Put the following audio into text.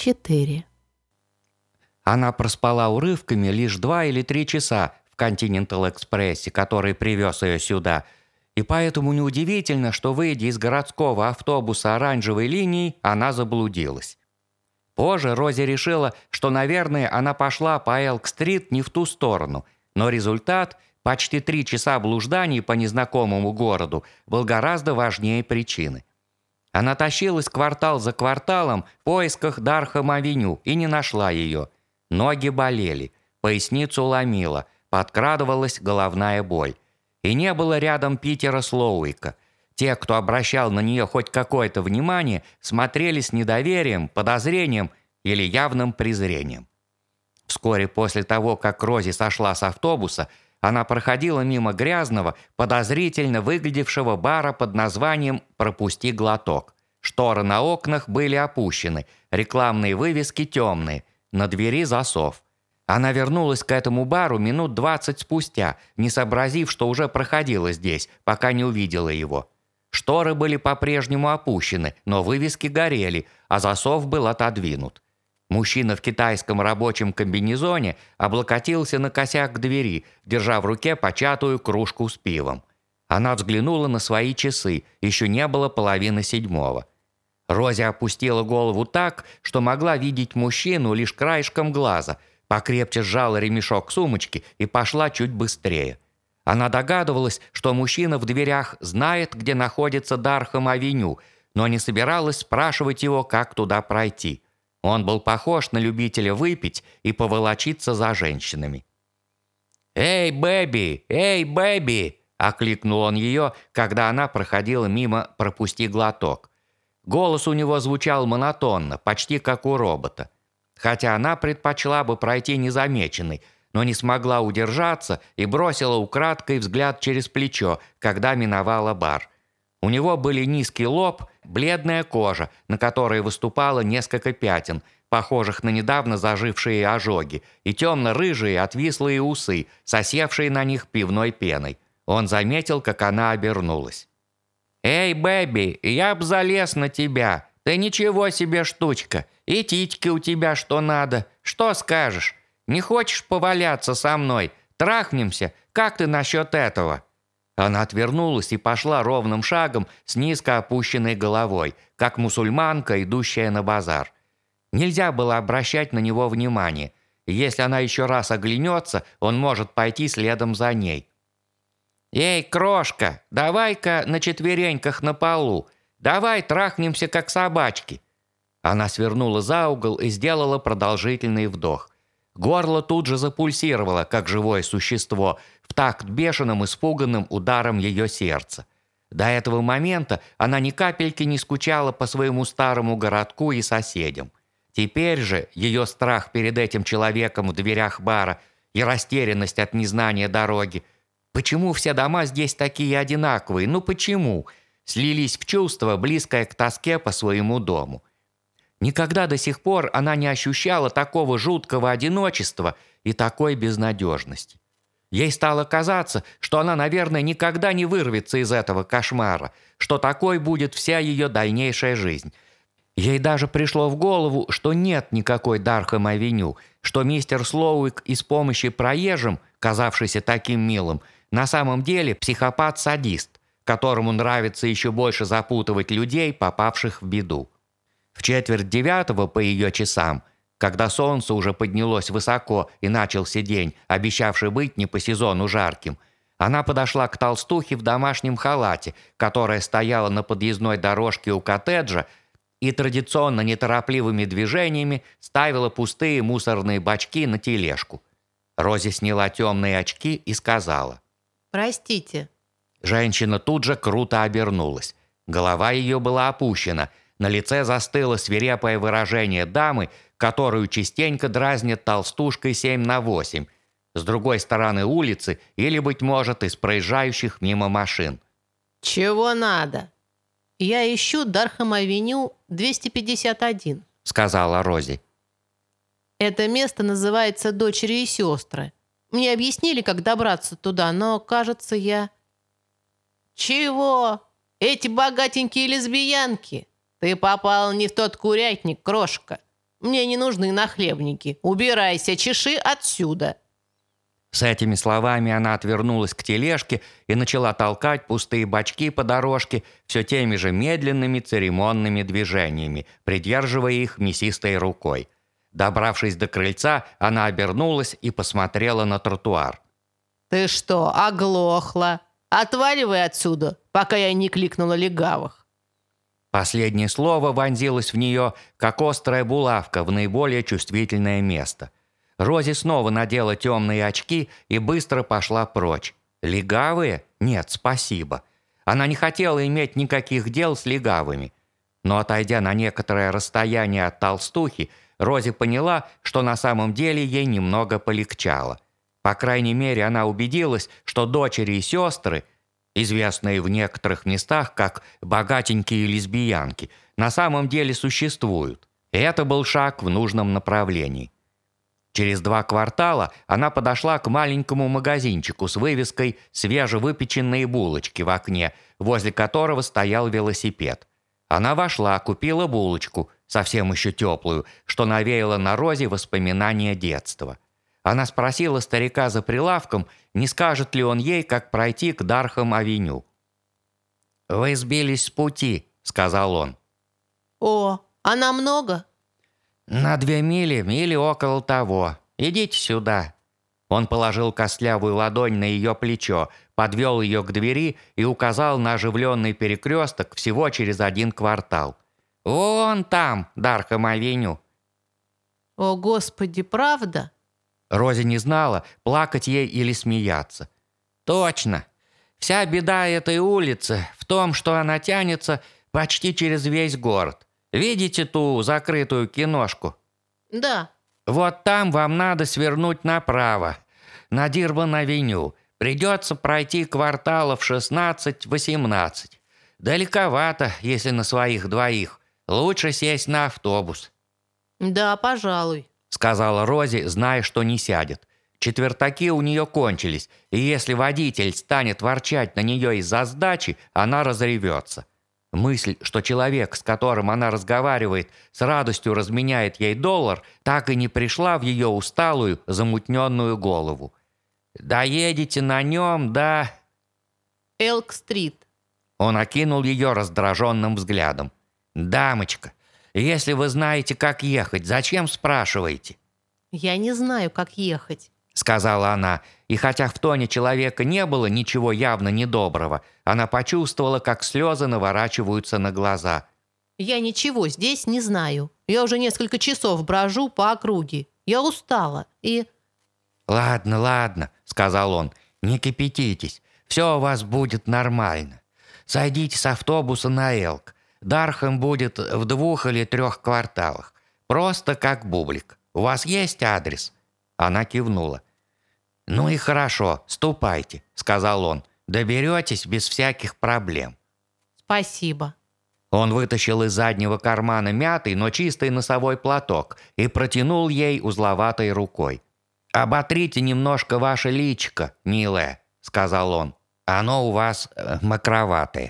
4. Она проспала урывками лишь два или три часа в Континентал-экспрессе, который привез ее сюда, и поэтому неудивительно, что, выйдя из городского автобуса оранжевой линии, она заблудилась. Позже Рози решила, что, наверное, она пошла по Элк-стрит не в ту сторону, но результат, почти три часа блужданий по незнакомому городу, был гораздо важнее причины. Она тащилась квартал за кварталом в поисках Дархам-авеню и не нашла ее. Ноги болели, поясницу ломила, подкрадывалась головная боль. И не было рядом Питера Слоуика. Те, кто обращал на нее хоть какое-то внимание, смотрели с недоверием, подозрением или явным презрением. Вскоре после того, как Рози сошла с автобуса, она проходила мимо грязного, подозрительно выглядевшего бара под названием «Пропусти глоток». Шторы на окнах были опущены, рекламные вывески темные, на двери засов. Она вернулась к этому бару минут двадцать спустя, не сообразив, что уже проходила здесь, пока не увидела его. Шторы были по-прежнему опущены, но вывески горели, а засов был отодвинут. Мужчина в китайском рабочем комбинезоне облокотился на косяк двери, держа в руке початую кружку с пивом. Она взглянула на свои часы, еще не было половины седьмого. Рози опустила голову так, что могла видеть мужчину лишь краешком глаза, покрепче сжала ремешок сумочки и пошла чуть быстрее. Она догадывалась, что мужчина в дверях знает, где находится Дархам-авеню, но не собиралась спрашивать его, как туда пройти – он был похож на любителя выпить и поволочиться за женщинами. «Эй, Бэби! Эй, Бэби!» – окликнул он ее, когда она проходила мимо «Пропусти глоток». Голос у него звучал монотонно, почти как у робота. Хотя она предпочла бы пройти незамеченной, но не смогла удержаться и бросила украдкой взгляд через плечо, когда миновала бар. У него были низкий лоб, бледная кожа, на которой выступало несколько пятен, похожих на недавно зажившие ожоги, и темно-рыжие отвислые усы, сосевшие на них пивной пеной. Он заметил, как она обернулась. «Эй, Бэби, я б залез на тебя. Ты ничего себе штучка. И титьки у тебя что надо. Что скажешь? Не хочешь поваляться со мной? Трахнемся? Как ты насчет этого?» Она отвернулась и пошла ровным шагом с низко опущенной головой, как мусульманка, идущая на базар. Нельзя было обращать на него внимание. Если она еще раз оглянется, он может пойти следом за ней. «Эй, крошка, давай-ка на четвереньках на полу. Давай трахнемся, как собачки». Она свернула за угол и сделала продолжительный вдох. Горло тут же запульсировало, как живое существо, в такт бешеным испуганным ударом ее сердца. До этого момента она ни капельки не скучала по своему старому городку и соседям. Теперь же ее страх перед этим человеком в дверях бара и растерянность от незнания дороги. Почему все дома здесь такие одинаковые? Ну почему? Слились в чувство, близкое к тоске по своему дому. Никогда до сих пор она не ощущала такого жуткого одиночества и такой безнадежности. Ей стало казаться, что она, наверное, никогда не вырвется из этого кошмара, что такой будет вся ее дальнейшая жизнь. Ей даже пришло в голову, что нет никакой Дархэм-авеню, что мистер Слоуик из помощи проезжим, казавшийся таким милым, на самом деле психопат-садист, которому нравится еще больше запутывать людей, попавших в беду. В четверть девятого по ее часам когда солнце уже поднялось высоко и начался день, обещавший быть не по сезону жарким, она подошла к толстухе в домашнем халате, которая стояла на подъездной дорожке у коттеджа и традиционно неторопливыми движениями ставила пустые мусорные бачки на тележку. Рози сняла темные очки и сказала. «Простите». Женщина тут же круто обернулась. Голова ее была опущена. На лице застыло свирепое выражение дамы, которую частенько дразнят толстушкой 7 на 8, с другой стороны улицы или, быть может, из проезжающих мимо машин. «Чего надо?» «Я ищу Дархам-авеню 251», — сказала Рози. «Это место называется «Дочери и сестры». Мне объяснили, как добраться туда, но, кажется, я...» «Чего? Эти богатенькие лесбиянки? Ты попал не в тот курятник, крошка. Мне не нужны нахлебники. Убирайся, чеши отсюда». С этими словами она отвернулась к тележке и начала толкать пустые бачки по дорожке все теми же медленными церемонными движениями, придерживая их мясистой рукой. Добравшись до крыльца, она обернулась и посмотрела на тротуар. «Ты что, оглохла? Отваливай отсюда, пока я не кликнула легавых». Последнее слово вонзилось в нее, как острая булавка в наиболее чувствительное место – Рози снова надела темные очки и быстро пошла прочь. Легавые? Нет, спасибо. Она не хотела иметь никаких дел с легавыми. Но отойдя на некоторое расстояние от толстухи, Рози поняла, что на самом деле ей немного полегчало. По крайней мере, она убедилась, что дочери и сестры, известные в некоторых местах как богатенькие лесбиянки, на самом деле существуют. И это был шаг в нужном направлении. Через два квартала она подошла к маленькому магазинчику с вывеской «Свежевыпеченные булочки» в окне, возле которого стоял велосипед. Она вошла, купила булочку, совсем еще теплую, что навеяло на Розе воспоминания детства. Она спросила старика за прилавком, не скажет ли он ей, как пройти к Дархам-авеню. «Вы сбились с пути», — сказал он. «О, она много?» «На две мили или около того. Идите сюда». Он положил костлявую ладонь на ее плечо, подвел ее к двери и указал на оживленный перекресток всего через один квартал. «Вон там, Дархам-авеню». «О, Господи, правда?» Рози не знала, плакать ей или смеяться. «Точно. Вся беда этой улицы в том, что она тянется почти через весь город. Видите ту закрытую киношку? Да. Вот там вам надо свернуть направо, на Дирбан-авеню. Придется пройти кварталов 16-18. Далековато, если на своих двоих. Лучше сесть на автобус. Да, пожалуй, сказала Рози, зная, что не сядет. Четвертаки у нее кончились, и если водитель станет ворчать на нее из-за сдачи, она разревется. Мысль, что человек, с которым она разговаривает, с радостью разменяет ей доллар, так и не пришла в ее усталую, замутненную голову. «Доедете на нем, да...» «Элк-стрит». Он окинул ее раздраженным взглядом. «Дамочка, если вы знаете, как ехать, зачем спрашиваете?» «Я не знаю, как ехать». — сказала она, и хотя в тоне человека не было ничего явно недоброго, она почувствовала, как слезы наворачиваются на глаза. «Я ничего здесь не знаю. Я уже несколько часов брожу по округе. Я устала и...» «Ладно, ладно», — сказал он, — «не кипятитесь. Все у вас будет нормально. Сойдите с автобуса на Элк. Дархам будет в двух или трех кварталах. Просто как бублик. У вас есть адрес?» Она кивнула. «Ну и хорошо, ступайте», — сказал он. «Доберетесь без всяких проблем». «Спасибо». Он вытащил из заднего кармана мятый, но чистый носовой платок и протянул ей узловатой рукой. «Оботрите немножко ваше личико, милая», — сказал он. «Оно у вас э, макроватое».